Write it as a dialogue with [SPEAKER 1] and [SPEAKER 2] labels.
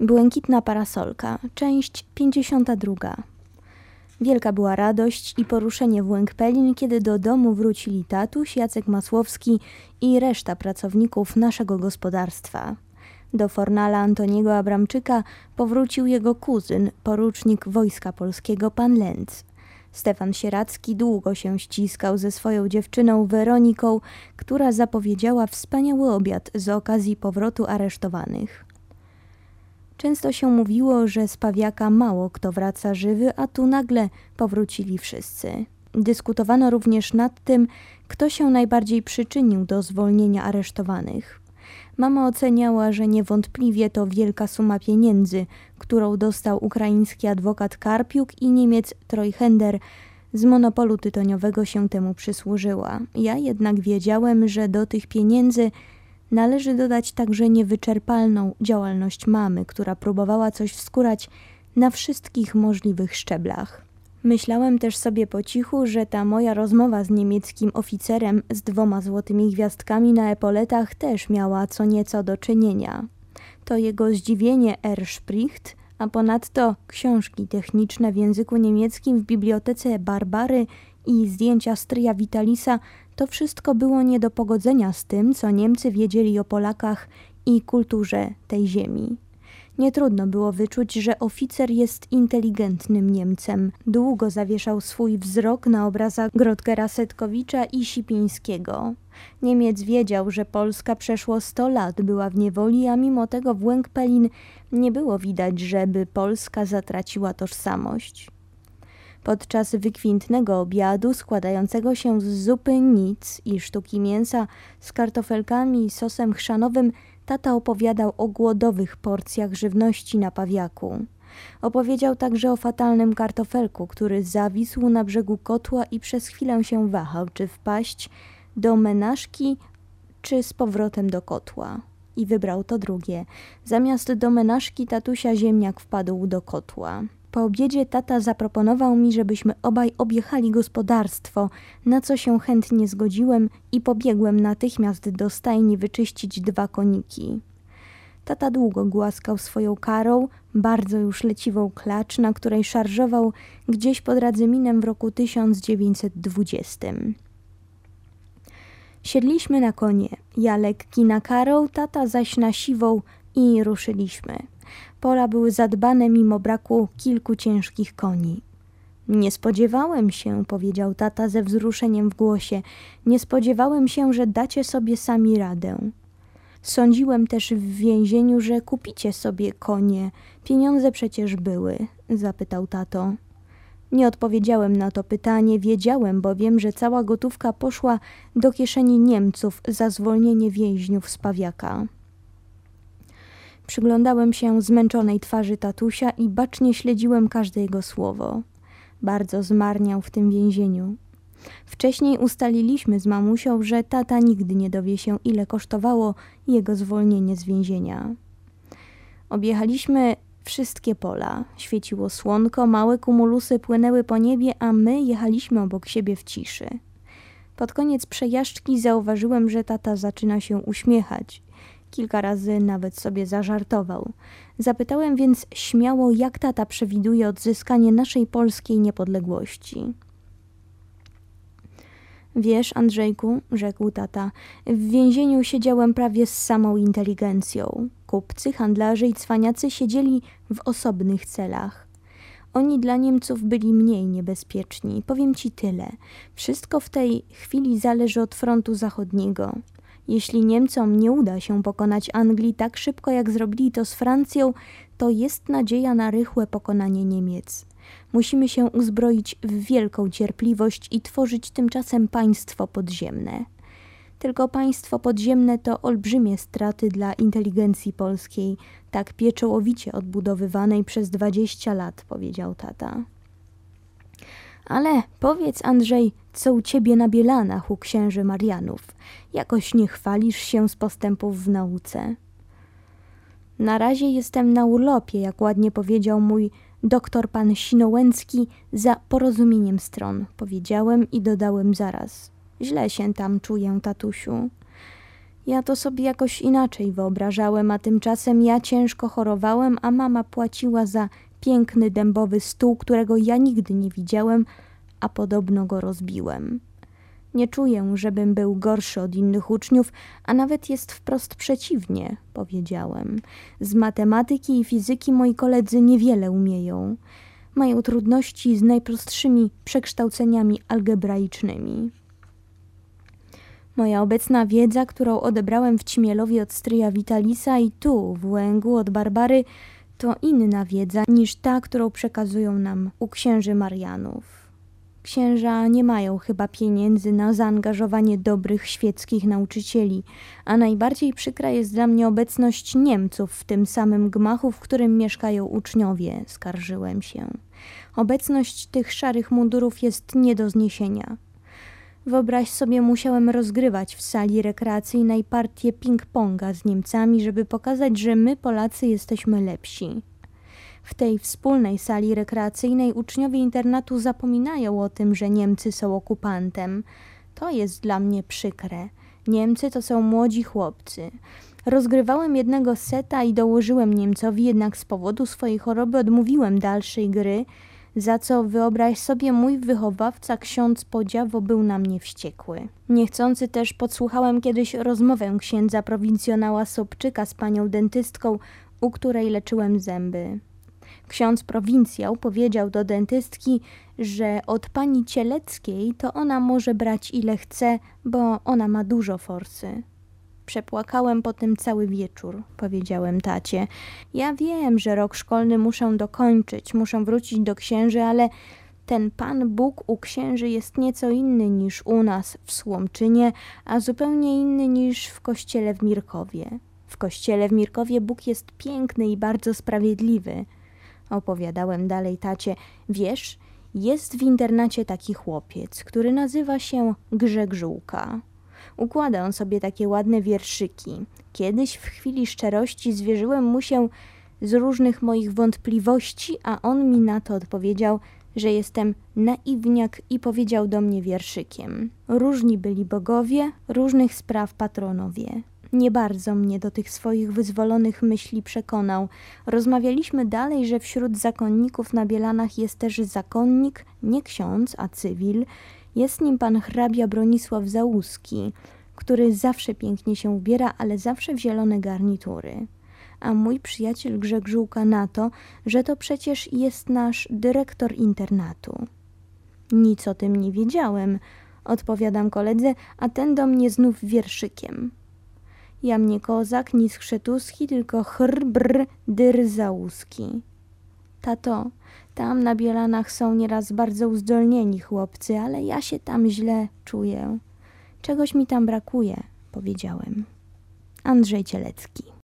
[SPEAKER 1] Błękitna parasolka, część 52. Wielka była radość i poruszenie w Łękpelin, kiedy do domu wrócili tatuś, Jacek Masłowski i reszta pracowników naszego gospodarstwa. Do Fornala Antoniego Abramczyka powrócił jego kuzyn, porucznik Wojska Polskiego, pan Lenz. Stefan Sieracki długo się ściskał ze swoją dziewczyną Weroniką, która zapowiedziała wspaniały obiad z okazji powrotu aresztowanych. Często się mówiło, że z Pawiaka mało kto wraca żywy, a tu nagle powrócili wszyscy. Dyskutowano również nad tym, kto się najbardziej przyczynił do zwolnienia aresztowanych. Mama oceniała, że niewątpliwie to wielka suma pieniędzy, którą dostał ukraiński adwokat Karpiuk i Niemiec Trojhender z monopolu tytoniowego się temu przysłużyła. Ja jednak wiedziałem, że do tych pieniędzy Należy dodać także niewyczerpalną działalność mamy, która próbowała coś wskurać na wszystkich możliwych szczeblach. Myślałem też sobie po cichu, że ta moja rozmowa z niemieckim oficerem z dwoma złotymi gwiazdkami na epoletach też miała co nieco do czynienia. To jego zdziwienie Erspricht, a ponadto książki techniczne w języku niemieckim w bibliotece Barbary i zdjęcia stryja Vitalisa to wszystko było nie do pogodzenia z tym, co Niemcy wiedzieli o Polakach i kulturze tej ziemi. Nie trudno było wyczuć, że oficer jest inteligentnym Niemcem. Długo zawieszał swój wzrok na obrazach Grodkera Setkowicza i Sipińskiego. Niemiec wiedział, że Polska przeszło 100 lat była w niewoli, a mimo tego w Łęk-Pelin nie było widać, żeby Polska zatraciła tożsamość. Podczas wykwintnego obiadu składającego się z zupy nic i sztuki mięsa z kartofelkami i sosem chrzanowym tata opowiadał o głodowych porcjach żywności na pawiaku. Opowiedział także o fatalnym kartofelku, który zawisł na brzegu kotła i przez chwilę się wahał, czy wpaść do menażki, czy z powrotem do kotła. I wybrał to drugie. Zamiast do menażki tatusia ziemniak wpadł do kotła. Po obiedzie tata zaproponował mi, żebyśmy obaj objechali gospodarstwo, na co się chętnie zgodziłem i pobiegłem natychmiast do stajni wyczyścić dwa koniki. Tata długo głaskał swoją karą, bardzo już leciwą klacz, na której szarżował gdzieś pod Radzyminem w roku 1920. Siedliśmy na konie, ja lekki na karą, tata zaś na siwą i ruszyliśmy. Pola były zadbane mimo braku kilku ciężkich koni. Nie spodziewałem się, powiedział tata ze wzruszeniem w głosie, nie spodziewałem się, że dacie sobie sami radę. Sądziłem też w więzieniu, że kupicie sobie konie. Pieniądze przecież były, zapytał tato. Nie odpowiedziałem na to pytanie, wiedziałem bowiem, że cała gotówka poszła do kieszeni Niemców za zwolnienie więźniów z Pawiaka. Przyglądałem się zmęczonej twarzy tatusia i bacznie śledziłem każde jego słowo. Bardzo zmarniał w tym więzieniu. Wcześniej ustaliliśmy z mamusią, że tata nigdy nie dowie się, ile kosztowało jego zwolnienie z więzienia. Objechaliśmy wszystkie pola. Świeciło słonko, małe kumulusy płynęły po niebie, a my jechaliśmy obok siebie w ciszy. Pod koniec przejażdżki zauważyłem, że tata zaczyna się uśmiechać. Kilka razy nawet sobie zażartował. Zapytałem więc śmiało, jak tata przewiduje odzyskanie naszej polskiej niepodległości. Wiesz, Andrzejku, rzekł tata, w więzieniu siedziałem prawie z samą inteligencją. Kupcy, handlarze i cwaniacy siedzieli w osobnych celach. Oni dla Niemców byli mniej niebezpieczni. Powiem ci tyle. Wszystko w tej chwili zależy od frontu zachodniego. Jeśli Niemcom nie uda się pokonać Anglii tak szybko, jak zrobili to z Francją, to jest nadzieja na rychłe pokonanie Niemiec. Musimy się uzbroić w wielką cierpliwość i tworzyć tymczasem państwo podziemne. Tylko państwo podziemne to olbrzymie straty dla inteligencji polskiej, tak pieczołowicie odbudowywanej przez dwadzieścia lat, powiedział tata. Ale powiedz, Andrzej, co u ciebie na Bielanach u księży Marianów? Jakoś nie chwalisz się z postępów w nauce. Na razie jestem na urlopie, jak ładnie powiedział mój doktor pan Sinołęcki, za porozumieniem stron, powiedziałem i dodałem zaraz. Źle się tam czuję, tatusiu. Ja to sobie jakoś inaczej wyobrażałem, a tymczasem ja ciężko chorowałem, a mama płaciła za piękny dębowy stół, którego ja nigdy nie widziałem, a podobno go rozbiłem. Nie czuję, żebym był gorszy od innych uczniów, a nawet jest wprost przeciwnie, powiedziałem. Z matematyki i fizyki moi koledzy niewiele umieją. Mają trudności z najprostszymi przekształceniami algebraicznymi. Moja obecna wiedza, którą odebrałem w Cimielowi od stryja Vitalisa i tu, w Łęgu od Barbary, to inna wiedza niż ta, którą przekazują nam u księży Marianów. Księża nie mają chyba pieniędzy na zaangażowanie dobrych świeckich nauczycieli, a najbardziej przykra jest dla mnie obecność Niemców w tym samym gmachu, w którym mieszkają uczniowie, skarżyłem się. Obecność tych szarych mundurów jest nie do zniesienia. Wyobraź sobie, musiałem rozgrywać w sali rekreacyjnej partię ping-ponga z Niemcami, żeby pokazać, że my, Polacy, jesteśmy lepsi. W tej wspólnej sali rekreacyjnej uczniowie internatu zapominają o tym, że Niemcy są okupantem. To jest dla mnie przykre. Niemcy to są młodzi chłopcy. Rozgrywałem jednego seta i dołożyłem Niemcowi, jednak z powodu swojej choroby odmówiłem dalszej gry za co wyobraź sobie mój wychowawca ksiądz Podziawo był na mnie wściekły. Niechcący też podsłuchałem kiedyś rozmowę księdza prowincjonała Sobczyka z panią dentystką, u której leczyłem zęby. Ksiądz prowincjał powiedział do dentystki, że od pani Cieleckiej to ona może brać ile chce, bo ona ma dużo forsy. Przepłakałem potem cały wieczór, powiedziałem tacie. Ja wiem, że rok szkolny muszę dokończyć, muszę wrócić do księży, ale ten Pan Bóg u księży jest nieco inny niż u nas w Słomczynie, a zupełnie inny niż w kościele w Mirkowie. W kościele w Mirkowie Bóg jest piękny i bardzo sprawiedliwy. Opowiadałem dalej tacie. Wiesz, jest w internacie taki chłopiec, który nazywa się Grzegżółka. Układa on sobie takie ładne wierszyki. Kiedyś w chwili szczerości zwierzyłem mu się z różnych moich wątpliwości, a on mi na to odpowiedział, że jestem naiwniak i powiedział do mnie wierszykiem. Różni byli bogowie, różnych spraw patronowie. Nie bardzo mnie do tych swoich wyzwolonych myśli przekonał. Rozmawialiśmy dalej, że wśród zakonników na Bielanach jest też zakonnik, nie ksiądz, a cywil, jest nim pan hrabia Bronisław Załuski, który zawsze pięknie się ubiera, ale zawsze w zielone garnitury. A mój przyjaciel Grzegżółka na to, że to przecież jest nasz dyrektor internatu. Nic o tym nie wiedziałem, odpowiadam koledze, a ten do mnie znów wierszykiem. Ja mnie kozak, nic chrzetuski, tylko chr, brr, dyr załuski. Tato, tam na Bielanach są nieraz bardzo uzdolnieni chłopcy, ale ja się tam źle czuję. Czegoś mi tam brakuje, powiedziałem. Andrzej Cielecki